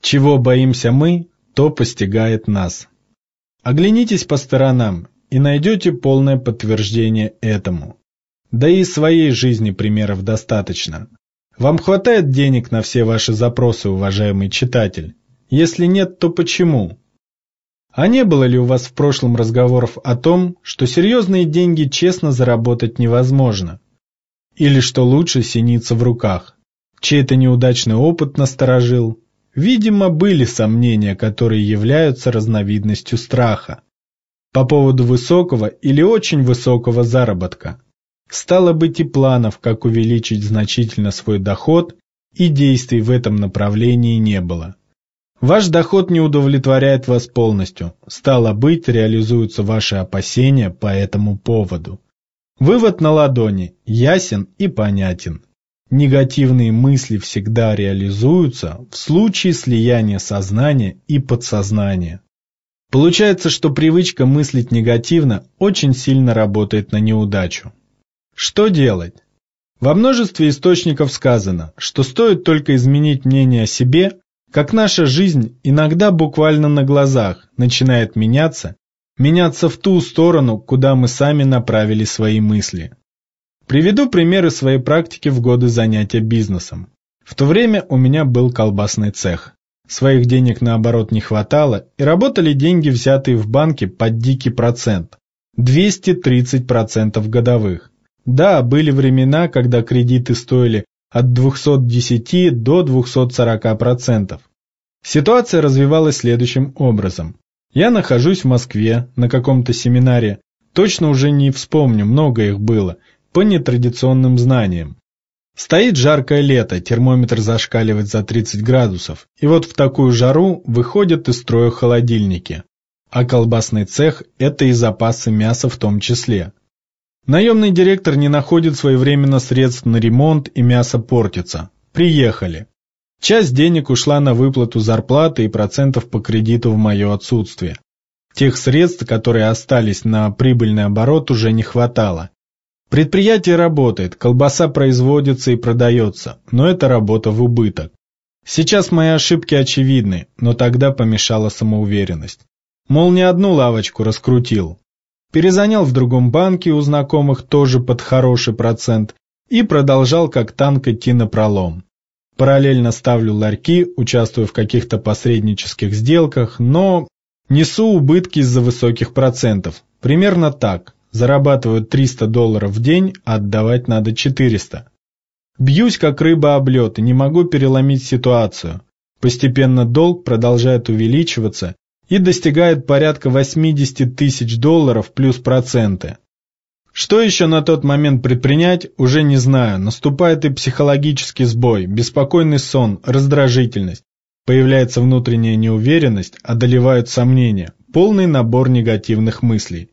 Чего боимся мы, то постигает нас. Оглянитесь по сторонам и найдете полное подтверждение этому. Да и своей жизни примеров достаточно. Вам хватает денег на все ваши запросы, уважаемый читатель? Если нет, то почему? А не было ли у вас в прошлом разговоров о том, что серьезные деньги честно заработать невозможно? Или что лучше синиться в руках? Чей-то неудачный опыт насторожил? Видимо, были сомнения, которые являются разновидностью страха. По поводу высокого или очень высокого заработка. Стало быть и планов, как увеличить значительно свой доход, и действий в этом направлении не было. Ваш доход не удовлетворяет вас полностью. Стало быть, реализуются ваши опасения по этому поводу. Вывод на ладони ясен и понятен. Негативные мысли всегда реализуются в случае слияния сознания и подсознания. Получается, что привычка мыслить негативно очень сильно работает на неудачу. Что делать? Во множестве источников сказано, что стоит только изменить мнение о себе, как наша жизнь иногда буквально на глазах начинает меняться, меняться в ту сторону, куда мы сами направили свои мысли. Приведу примеры своей практики в годы занятия бизнесом. В то время у меня был колбасный цех. Своих денег наоборот не хватало, и работали деньги, взятые в банке под дикий процент. 230% годовых. Да, были времена, когда кредиты стоили от 210 до 240%. Ситуация развивалась следующим образом. Я нахожусь в Москве на каком-то семинаре, точно уже не вспомню, много их было, по нетрадиционным знаниям. Стоит жаркое лето, термометр зашкаливает за 30 градусов, и вот в такую жару выходят из строя холодильники. А колбасный цех – это и запасы мяса в том числе. Наемный директор не находит своевременно средств на ремонт и мясо портится. Приехали. Часть денег ушла на выплату зарплаты и процентов по кредиту в мое отсутствие. Тех средств, которые остались на прибыльный оборот, уже не хватало. Предприятие работает, колбаса производится и продается, но это работа в убыток. Сейчас мои ошибки очевидны, но тогда помешала самоуверенность. Мол, не одну лавочку раскрутил, перезанял в другом банке у знакомых тоже под хороший процент и продолжал как танк идти на пролом. Параллельно ставлю ларьки, участвую в каких-то посреднических сделках, но несу убытки из-за высоких процентов. Примерно так. Зарабатываю 300 долларов в день, а отдавать надо 400. Бьюсь как рыба об лед и не могу переломить ситуацию. Постепенно долг продолжает увеличиваться, и достигает порядка 80 тысяч долларов плюс проценты. Что еще на тот момент предпринять, уже не знаю. Наступает и психологический сбой, беспокойный сон, раздражительность. Появляется внутренняя неуверенность, одолевают сомнения, полный набор негативных мыслей.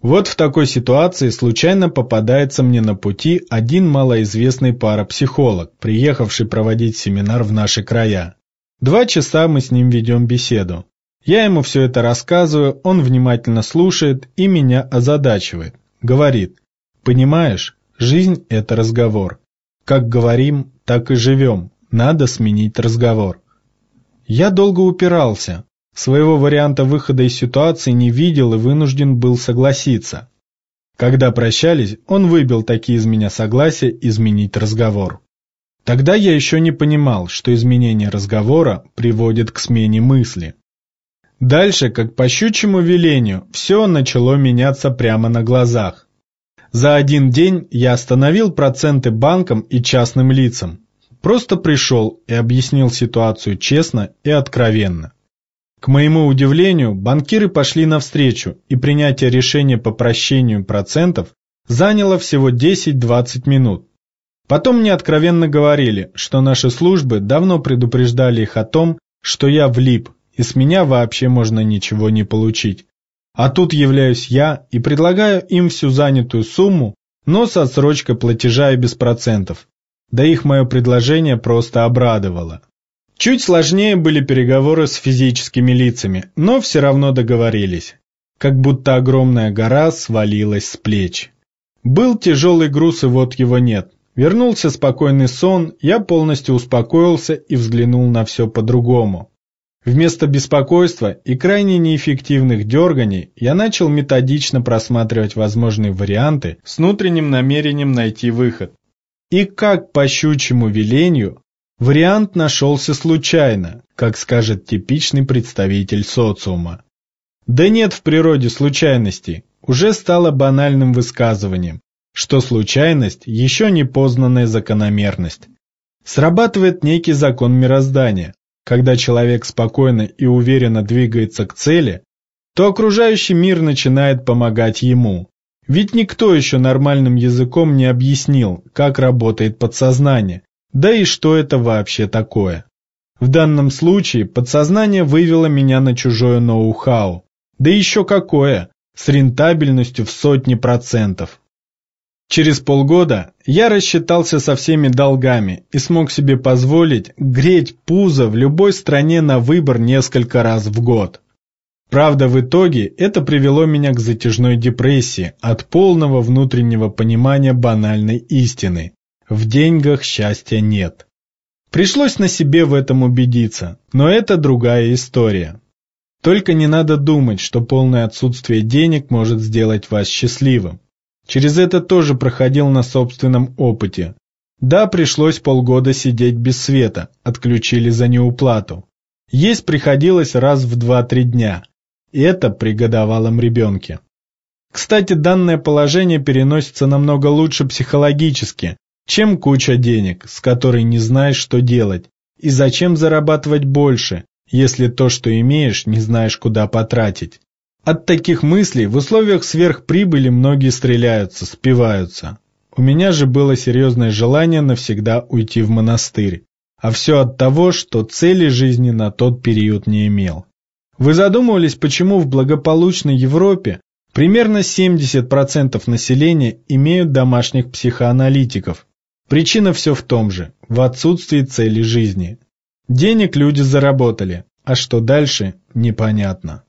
Вот в такой ситуации случайно попадается мне на пути один малоизвестный парапсихолог, приехавший проводить семинар в наши края. Два часа мы с ним ведем беседу. Я ему все это рассказываю, он внимательно слушает и меня озадачивает. Говорит, понимаешь, жизнь – это разговор. Как говорим, так и живем. Надо сменить разговор. Я долго упирался. Своего варианта выхода из ситуации не видел и вынужден был согласиться. Когда прощались, он выбил такие из меня согласия изменить разговор. Тогда я еще не понимал, что изменение разговора приводит к смене мысли. Дальше, как по щучьему велению, все начало меняться прямо на глазах. За один день я остановил проценты банкам и частным лицам. Просто пришел и объяснил ситуацию честно и откровенно. К моему удивлению, банкиры пошли навстречу, и принятие решения по прощению процентов заняло всего 10-20 минут. Потом мне откровенно говорили, что наши службы давно предупреждали их о том, что я влип, и с меня вообще можно ничего не получить. А тут являюсь я и предлагаю им всю занятую сумму, но с отсрочкой платежа и без процентов. Да их мое предложение просто обрадовало. Чуть сложнее были переговоры с физическими лицами, но все равно договорились. Как будто огромная гора свалилась с плеч. Был тяжелый груз, и вот его нет. Вернулся спокойный сон, я полностью успокоился и взглянул на все по-другому. Вместо беспокойства и крайне неэффективных дерганий я начал методично просматривать возможные варианты с внутренним намерением найти выход. И как по щучьему велению, вариант нашелся случайно, как скажет типичный представитель социума. Да нет в природе случайностей, уже стало банальным высказыванием, что случайность еще не познанная закономерность. Срабатывает некий закон мироздания, когда человек спокойно и уверенно двигается к цели, то окружающий мир начинает помогать ему. Ведь никто еще нормальным языком не объяснил, как работает подсознание, да и что это вообще такое. В данном случае подсознание вывело меня на чужое ноу-хау. Да еще какое, с рентабельностью в сотни процентов. Через полгода я рассчитался со всеми долгами и смог себе позволить греть пузо в любой стране на выбор несколько раз в год. Правда, в итоге это привело меня к затяжной депрессии от полного внутреннего понимания банальной истины. В деньгах счастья нет. Пришлось на себе в этом убедиться, но это другая история. Только не надо думать, что полное отсутствие денег может сделать вас счастливым. Через это тоже проходил на собственном опыте. Да, пришлось полгода сидеть без света, отключили за неуплату. Есть приходилось раз в 2-3 дня. И это при годовалом ребенке. Кстати, данное положение переносится намного лучше психологически, чем куча денег, с которой не знаешь, что делать, и зачем зарабатывать больше, если то, что имеешь, не знаешь, куда потратить. От таких мыслей в условиях сверхприбыли многие стреляются, спиваются. У меня же было серьезное желание навсегда уйти в монастырь. А все от того, что цели жизни на тот период не имел. Вы задумывались, почему в благополучной Европе примерно 70% населения имеют домашних психоаналитиков? Причина все в том же, в отсутствии цели жизни. Денег люди заработали, а что дальше, непонятно.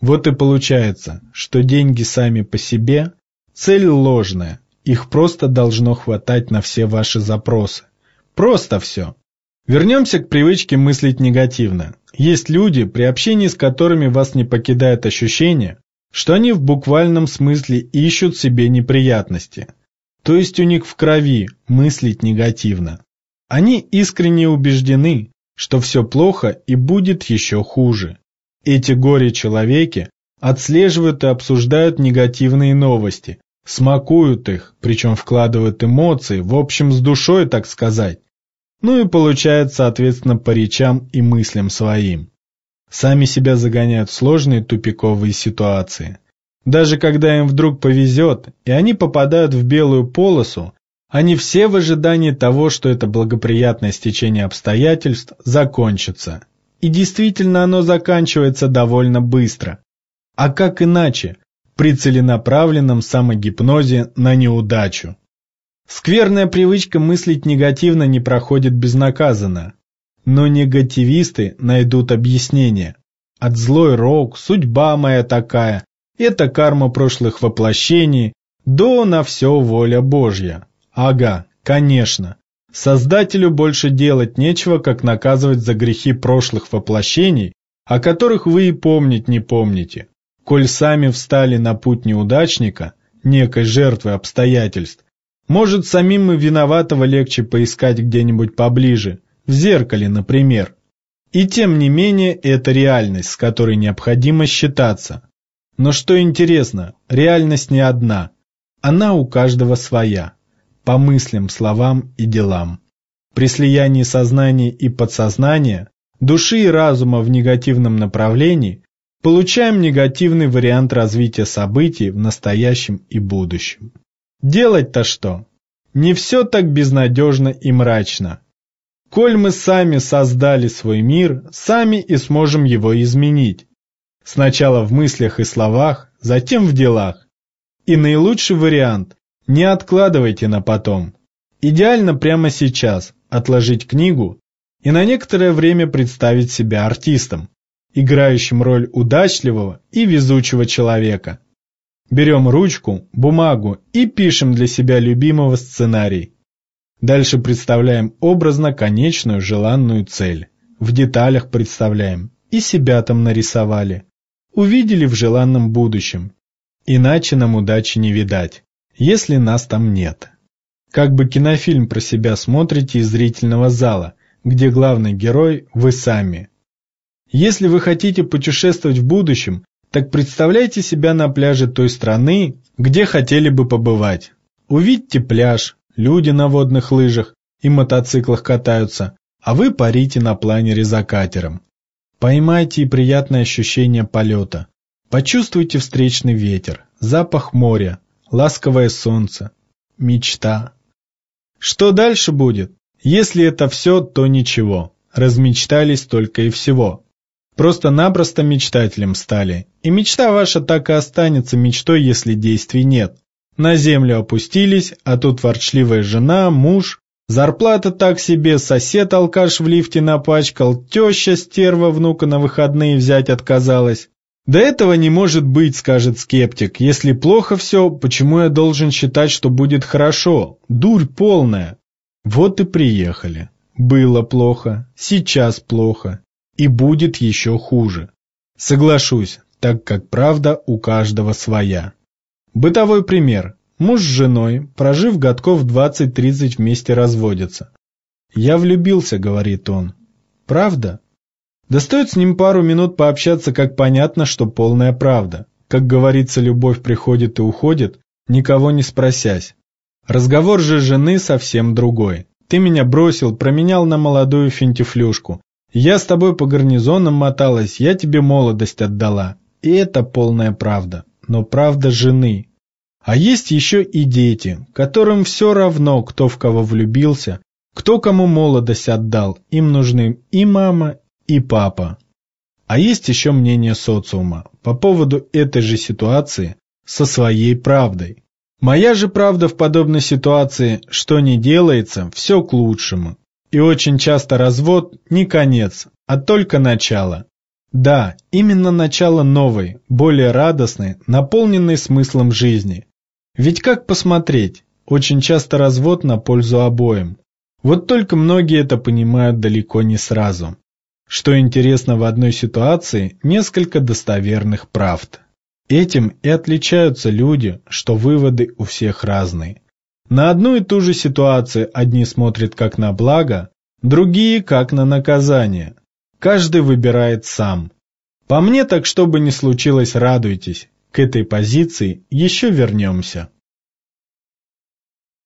Вот и получается, что деньги сами по себе – цель ложная, их просто должно хватать на все ваши запросы. Просто все. Вернемся к привычке мыслить негативно. Есть люди, при общении с которыми вас не покидает ощущение, что они в буквальном смысле ищут себе неприятности. То есть у них в крови мыслить негативно. Они искренне убеждены, что все плохо и будет еще хуже. Эти горе-человеки отслеживают и обсуждают негативные новости, смакуют их, причем вкладывают эмоции, в общем, с душой, так сказать. Ну и получают, соответственно, по речам и мыслям своим. Сами себя загоняют в сложные тупиковые ситуации. Даже когда им вдруг повезет, и они попадают в белую полосу, они все в ожидании того, что это благоприятное стечение обстоятельств закончится. И действительно оно заканчивается довольно быстро. А как иначе, при целенаправленном самогипнозе на неудачу? Скверная привычка мыслить негативно не проходит безнаказанно. Но негативисты найдут объяснение. От злой рок, судьба моя такая, это карма прошлых воплощений, до на все воля Божья. Ага, конечно. Создателю больше делать нечего, как наказывать за грехи прошлых воплощений, о которых вы и помнить не помните. Коль сами встали на путь неудачника, некой жертвы обстоятельств, может, самим и виноватого легче поискать где-нибудь поближе, в зеркале, например. И тем не менее, это реальность, с которой необходимо считаться. Но что интересно, реальность не одна, она у каждого своя по мыслям, словам и делам. При слиянии сознания и подсознания, души и разума в негативном направлении, получаем негативный вариант развития событий в настоящем и будущем. Делать-то что? Не все так безнадежно и мрачно. Коль мы сами создали свой мир, сами и сможем его изменить. Сначала в мыслях и словах, затем в делах. И наилучший вариант не откладывайте на потом. Идеально прямо сейчас отложить книгу и на некоторое время представить себя артистом, играющим роль удачливого и везучего человека. Берем ручку, бумагу и пишем для себя любимого сценарий. Дальше представляем образно конечную желанную цель. В деталях представляем. И себя там нарисовали. Увидели в желанном будущем. Иначе нам удачи не видать, если нас там нет. Как бы кинофильм про себя смотрите из зрительного зала, где главный герой – вы сами. Если вы хотите путешествовать в будущем, так представляйте себя на пляже той страны, где хотели бы побывать. Увидьте пляж, люди на водных лыжах и мотоциклах катаются, а вы парите на планере за катером. Поймайте и приятное ощущение полета. Почувствуйте встречный ветер, запах моря, ласковое солнце, мечта. Что дальше будет? Если это все, то ничего. Размечтались только и всего. Просто-напросто мечтателем стали. И мечта ваша так и останется мечтой, если действий нет. На землю опустились, а тут ворчливая жена, муж, зарплата так себе, сосед-алкаш в лифте напачкал, теща стерва внука на выходные взять отказалась. Да этого не может быть, скажет скептик. Если плохо все, почему я должен считать, что будет хорошо? Дурь полная. Вот и приехали. Было плохо, сейчас плохо. И будет еще хуже. Соглашусь, так как правда у каждого своя. Бытовой пример. Муж с женой, прожив годков 20-30 вместе разводятся. «Я влюбился», — говорит он. «Правда?» Да стоит с ним пару минут пообщаться, как понятно, что полная правда. Как говорится, любовь приходит и уходит, никого не спросясь. Разговор же жены совсем другой. Ты меня бросил, променял на молодую финтифлюшку. Я с тобой по гарнизонам моталась, я тебе молодость отдала. И это полная правда. Но правда жены. А есть еще и дети, которым все равно, кто в кого влюбился, кто кому молодость отдал. Им нужны и мама, и папа. А есть еще мнение социума по поводу этой же ситуации со своей правдой. Моя же правда в подобной ситуации, что не делается, все к лучшему. И очень часто развод не конец, а только начало. Да, именно начало новой, более радостной, наполненной смыслом жизни. Ведь как посмотреть, очень часто развод на пользу обоим. Вот только многие это понимают далеко не сразу. Что интересно в одной ситуации, несколько достоверных правд. Этим и отличаются люди, что выводы у всех разные. На одну и ту же ситуацию одни смотрят как на благо, другие как на наказание. Каждый выбирает сам. По мне так, что бы ни случилось, радуйтесь. К этой позиции еще вернемся.